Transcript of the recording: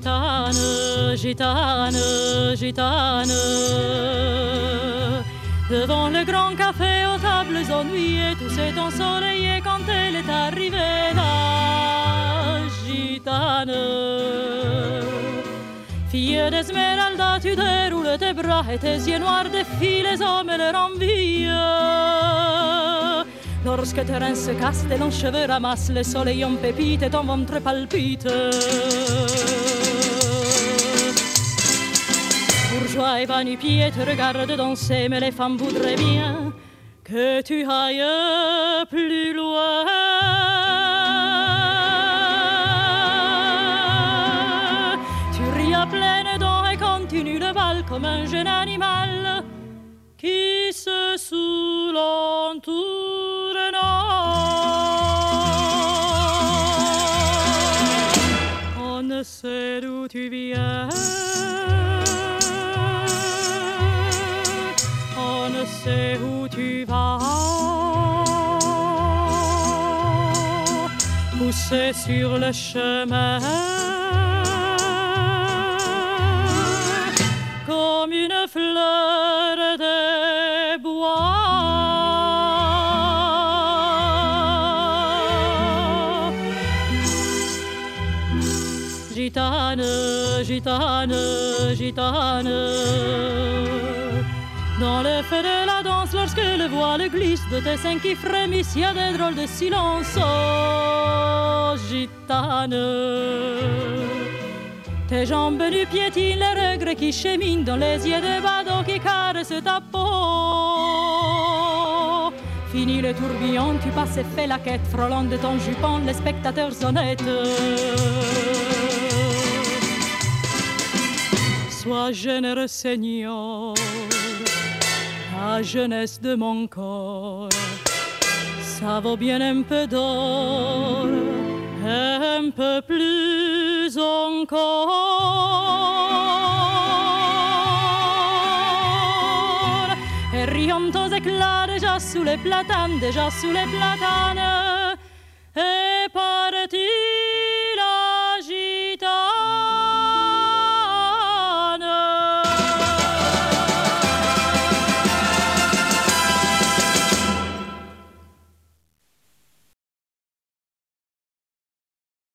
Gitane, gitane, gitane. Devant le grand café aux tables ennuyées, tout s'est ensoleillé quand elle est arrivée. La gitane. Fille d'Esmeralda, tu déroules tes bras et tes yeux noirs défient les hommes et leur envie. Lorsque tes reins se cassent, tes longs cheveux ramassent, le soleil en pépite et ton ventre palpite. Bourgeois et nu-pied te regardent danser, mais les femmes voudraient bien que tu ailles plus loin. Tu ris à pleines dents et continues le bal comme un jeune animal qui se saoule en On ne sait d'où tu viens. Poussé sur le chemin. Comme une fleur des bois. Gitane, gitane, gitane. Dans le feu de la danse, lorsque le voile glisse de tes seins qui frémissent, il y a des drôles de silence. Tes jambes nu piétinent les regrets qui cheminent dans les yeux de badauds qui caressent ta peau. Fini le tourbillon, tu passes et fais la quête, frôlant de ton jupon les spectateurs honnêtes. Sois généreux, Seigneur, la jeunesse de mon corps, ça vaut bien un peu d'or, un peu plus encore. Et riant aux éclats déjà sous les platanes, déjà sous les platanes, et parti.